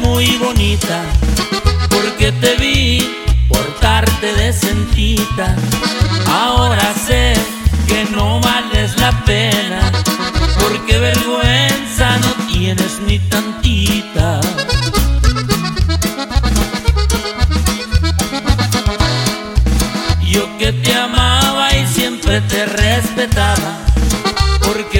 muy bonita, porque te vi portarte decentita. Ahora sé que no vales la pena, porque vergüenza no tienes ni tantita. Yo que te amaba y siempre te respetaba, porque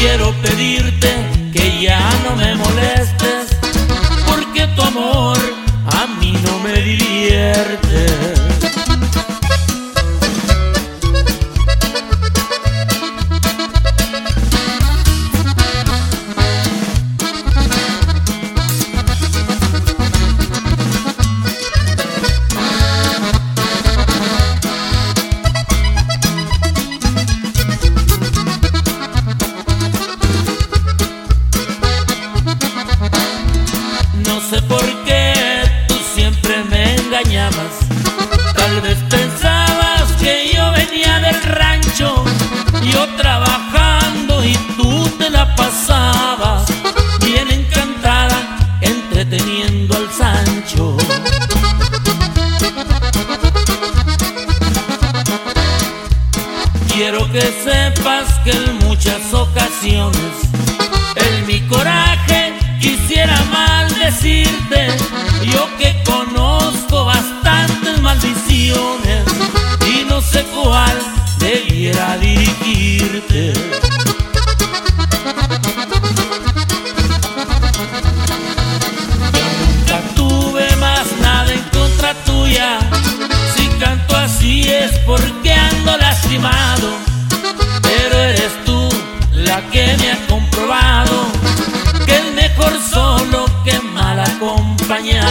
Quiero pedirte que ya no me molestes, porque tu amor No sé por qué tú siempre me engañabas. Tal vez pensabas que yo venía del rancho, yo trabajando y tú te la pasabas bien encantada, entreteniendo al Sancho. Quiero que sepas que en muchas ocasiones en mi coraje quisiera decirte, yo que conozco bastantes maldiciones y no sé cuál debiera dirigirte. Nunca tuve más nada en contra tuya, si canto así es porque ando lastimado. acompañar.